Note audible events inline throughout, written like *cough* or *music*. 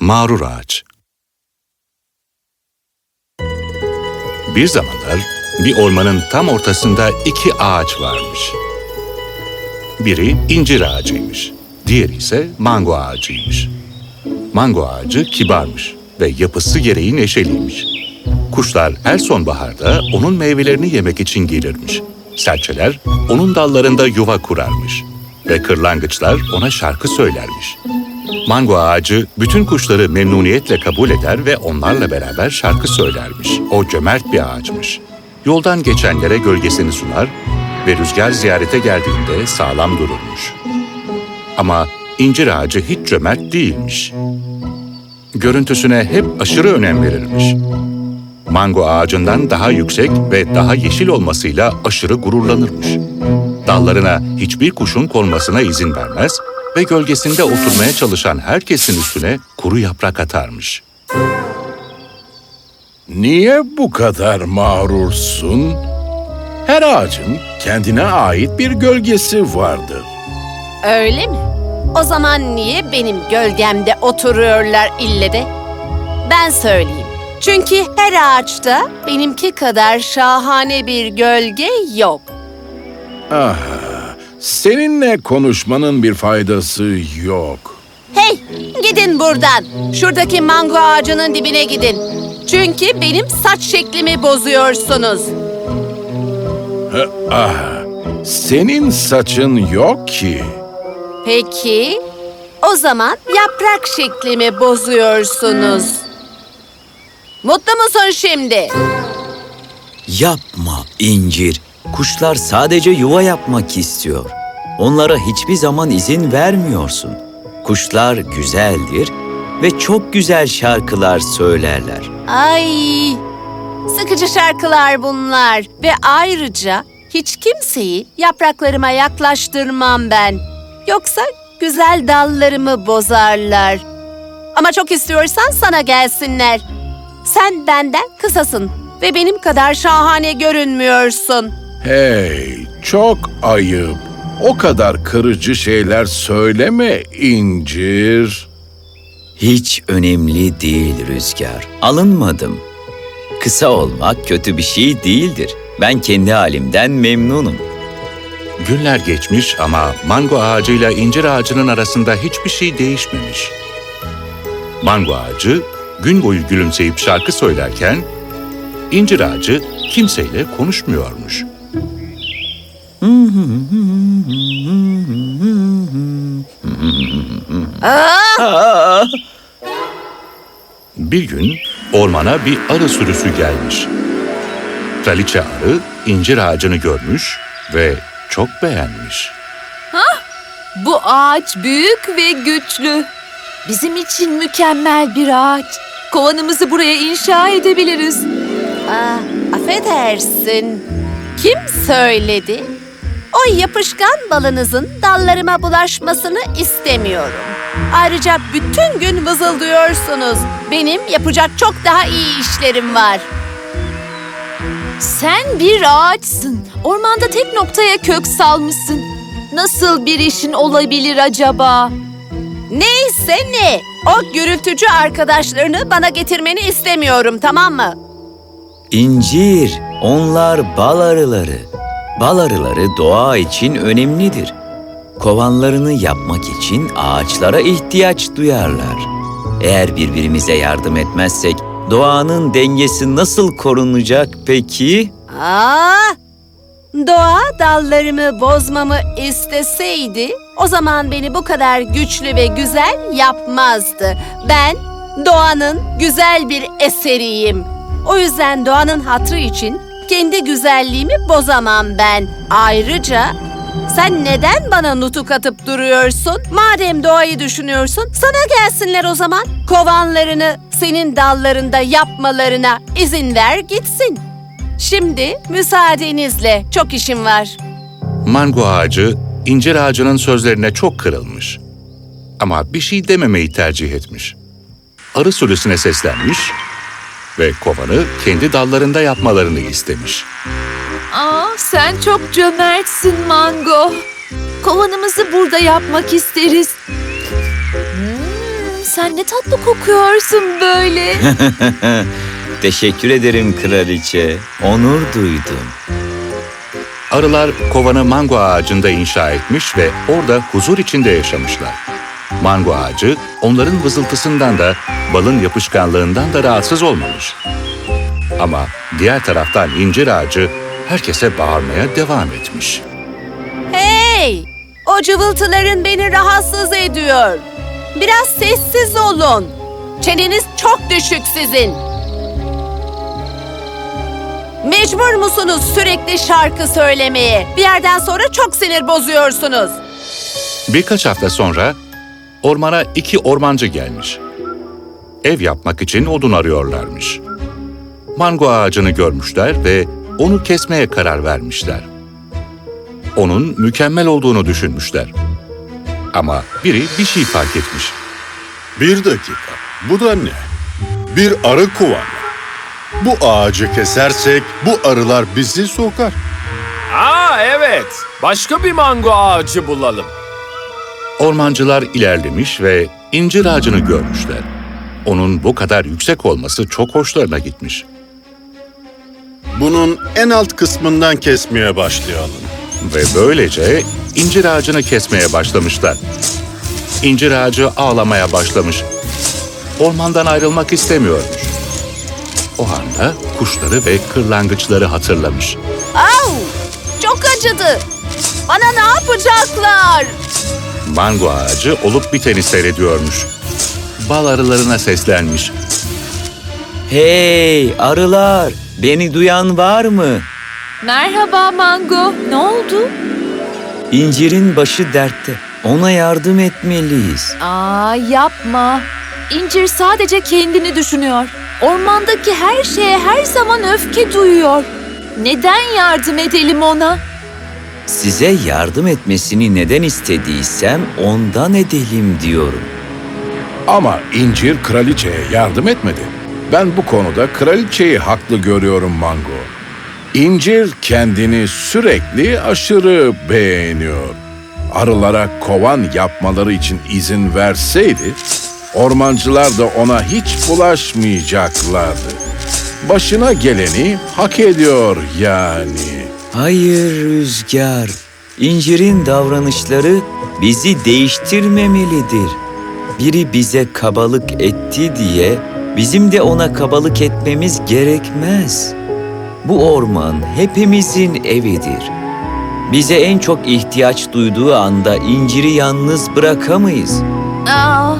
Mağrur Ağaç Bir zamanlar bir ormanın tam ortasında iki ağaç varmış. Biri incir ağacıymış, diğeri ise mango ağacıymış. Mango ağacı kibarmış ve yapısı gereği neşeliymiş. Kuşlar her sonbaharda onun meyvelerini yemek için gelirmiş. Serçeler onun dallarında yuva kurarmış ve kırlangıçlar ona şarkı söylermiş. Mango ağacı bütün kuşları memnuniyetle kabul eder ve onlarla beraber şarkı söylermiş. O cömert bir ağaçmış. Yoldan geçenlere gölgesini sunar ve rüzgar ziyarete geldiğinde sağlam dururmuş. Ama incir ağacı hiç cömert değilmiş. Görüntüsüne hep aşırı önem verirmiş. Mango ağacından daha yüksek ve daha yeşil olmasıyla aşırı gururlanırmış. Dallarına hiçbir kuşun konmasına izin vermez ve gölgesinde oturmaya çalışan herkesin üstüne kuru yaprak atarmış. Niye bu kadar mağrursun? Her ağacın kendine ait bir gölgesi vardır. Öyle mi? O zaman niye benim gölgemde oturuyorlar ille de? Ben söyleyeyim. Çünkü her ağaçta benimki kadar şahane bir gölge yok. Ah, seninle konuşmanın bir faydası yok. Hey, gidin buradan. Şuradaki mango ağacının dibine gidin. Çünkü benim saç şeklimi bozuyorsunuz. Ah, senin saçın yok ki. Peki, o zaman yaprak şeklimi bozuyorsunuz. Mutlu musun şimdi? Yapma incir. Kuşlar sadece yuva yapmak istiyor. Onlara hiçbir zaman izin vermiyorsun. Kuşlar güzeldir ve çok güzel şarkılar söylerler. Ay, sıkıcı şarkılar bunlar. Ve ayrıca hiç kimseyi yapraklarıma yaklaştırmam ben. Yoksa güzel dallarımı bozarlar. Ama çok istiyorsan sana gelsinler. Sen benden kısasın ve benim kadar şahane görünmüyorsun. Hey, çok ayıp. O kadar kırıcı şeyler söyleme incir. Hiç önemli değil Rüzgar. Alınmadım. Kısa olmak kötü bir şey değildir. Ben kendi halimden memnunum. Günler geçmiş ama mango ağacıyla incir ağacının arasında hiçbir şey değişmemiş. Mango ağacı gün boyu gülümseyip şarkı söylerken, incir ağacı kimseyle konuşmuyormuş. Bir gün ormana bir arı sürüsü gelmiş. Kraliçe arı incir ağacını görmüş ve çok beğenmiş. Bu ağaç büyük ve güçlü. Bizim için mükemmel bir ağaç. Kovanımızı buraya inşa edebiliriz. Aa, affedersin. Kim söyledi? O yapışkan balınızın dallarıma bulaşmasını istemiyorum. Ayrıca bütün gün vızıldıyorsunuz. Benim yapacak çok daha iyi işlerim var. Sen bir ağaçsın. Ormanda tek noktaya kök salmışsın. Nasıl bir işin olabilir acaba? Neyse ne? O gürültücü arkadaşlarını bana getirmeni istemiyorum tamam mı? İncir, onlar bal arıları. Bal arıları doğa için önemlidir. Kovanlarını yapmak için ağaçlara ihtiyaç duyarlar. Eğer birbirimize yardım etmezsek doğanın dengesi nasıl korunacak peki? Aa! Doğa dallarımı bozmamı isteseydi o zaman beni bu kadar güçlü ve güzel yapmazdı. Ben doğanın güzel bir eseriyim. O yüzden doğanın hatrı için kendi güzelliğimi bozamam ben. Ayrıca sen neden bana nutuk atıp duruyorsun? Madem doğayı düşünüyorsun, sana gelsinler o zaman. Kovanlarını senin dallarında yapmalarına izin ver gitsin. Şimdi müsaadenizle çok işim var. Mango ağacı incir ağacının sözlerine çok kırılmış. Ama bir şey dememeyi tercih etmiş. Arı sürüsüne seslenmiş ve kovanı kendi dallarında yapmalarını istemiş. Aa, sen çok cömertsin Mango. Kovanımızı burada yapmak isteriz. Hmm, sen ne tatlı kokuyorsun böyle. *laughs* Teşekkür ederim kraliçe. Onur duydum. Arılar kovanı mango ağacında inşa etmiş ve orada huzur içinde yaşamışlar. Mango ağacı onların vızıltısından da balın yapışkanlığından da rahatsız olmamış. Ama diğer taraftan incir ağacı herkese bağırmaya devam etmiş. Hey! O cıvıltıların beni rahatsız ediyor. Biraz sessiz olun. Çeneniz çok düşük sizin. Mecbur musunuz sürekli şarkı söylemeye? Bir yerden sonra çok sinir bozuyorsunuz. Birkaç hafta sonra ormana iki ormancı gelmiş. Ev yapmak için odun arıyorlarmış. Mango ağacını görmüşler ve onu kesmeye karar vermişler. Onun mükemmel olduğunu düşünmüşler. Ama biri bir şey fark etmiş. Bir dakika. Bu da ne? Bir arı kovanı. Bu ağacı kesersek bu arılar bizi sokar. Aa evet. Başka bir mango ağacı bulalım. Ormancılar ilerlemiş ve incir ağacını görmüşler. Onun bu kadar yüksek olması çok hoşlarına gitmiş. Bunun en alt kısmından kesmeye başlayalım. Ve böylece incir ağacını kesmeye başlamışlar. İncir ağacı ağlamaya başlamış. Ormandan ayrılmak istemiyormuş. O anda kuşları ve kırlangıçları hatırlamış. Au! Çok acıdı. Bana ne yapacaklar? Mango ağacı olup biteni seyrediyormuş. Bal arılarına seslenmiş. Hey arılar, beni duyan var mı? Merhaba Mango. Ne oldu? İncirin başı dertte. Ona yardım etmeliyiz. Aa yapma. İncir sadece kendini düşünüyor. Ormandaki her şeye her zaman öfke duyuyor. Neden yardım edelim ona? Size yardım etmesini neden istediysem ondan edelim diyorum. Ama incir kraliçeye yardım etmedi. Ben bu konuda kraliçeyi haklı görüyorum Mango. İncir kendini sürekli aşırı beğeniyor. Arılara kovan yapmaları için izin verseydi, ormancılar da ona hiç bulaşmayacaklardı. Başına geleni hak ediyor yani. Hayır Rüzgar. İncirin davranışları bizi değiştirmemelidir. Biri bize kabalık etti diye bizim de ona kabalık etmemiz gerekmez. Bu orman hepimizin evidir. Bize en çok ihtiyaç duyduğu anda inciri yalnız bırakamayız. Aa,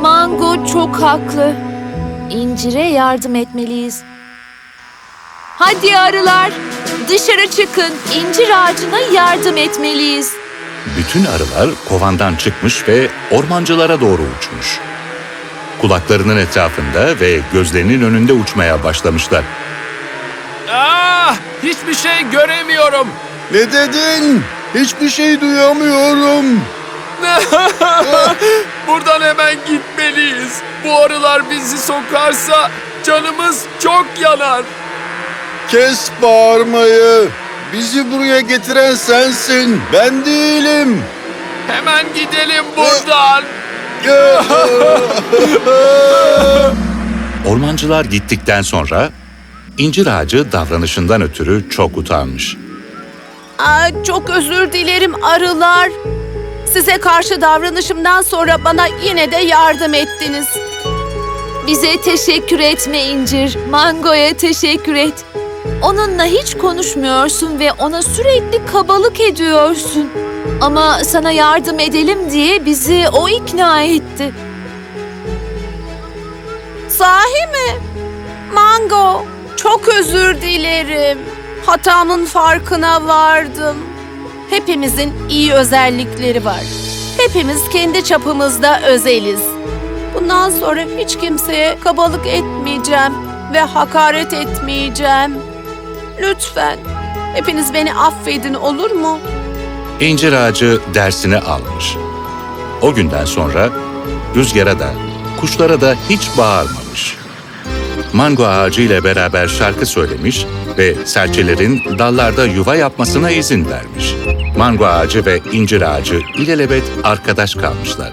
Mango çok haklı. İncire yardım etmeliyiz. Hadi arılar, dışarı çıkın. İncir ağacına yardım etmeliyiz. Bütün arılar kovandan çıkmış ve ormancılara doğru uçmuş. Kulaklarının etrafında ve gözlerinin önünde uçmaya başlamışlar. Aa, hiçbir şey göremiyorum. Ne dedin? Hiçbir şey duyamıyorum. *laughs* Buradan hemen gitmeliyiz. Bu arılar bizi sokarsa canımız çok yanar. Kes bağırmayı. Bizi buraya getiren sensin. Ben değilim. Hemen gidelim buradan. *laughs* Ormancılar gittikten sonra incir ağacı davranışından ötürü çok utanmış. Aa, çok özür dilerim arılar. Size karşı davranışımdan sonra bana yine de yardım ettiniz. Bize teşekkür etme İncir. Mango'ya teşekkür et. Onunla hiç konuşmuyorsun ve ona sürekli kabalık ediyorsun. Ama sana yardım edelim diye bizi o ikna etti. Sahi mi? Mango, çok özür dilerim. Hatamın farkına vardım. Hepimizin iyi özellikleri var. Hepimiz kendi çapımızda özeliz. Bundan sonra hiç kimseye kabalık etmeyeceğim ve hakaret etmeyeceğim. Lütfen, hepiniz beni affedin olur mu? İncir ağacı dersini almış. O günden sonra rüzgara da, kuşlara da hiç bağırmamış. Mango ağacı ile beraber şarkı söylemiş ve serçelerin dallarda yuva yapmasına izin vermiş. Mango ağacı ve incir ağacı ilelebet arkadaş kalmışlar.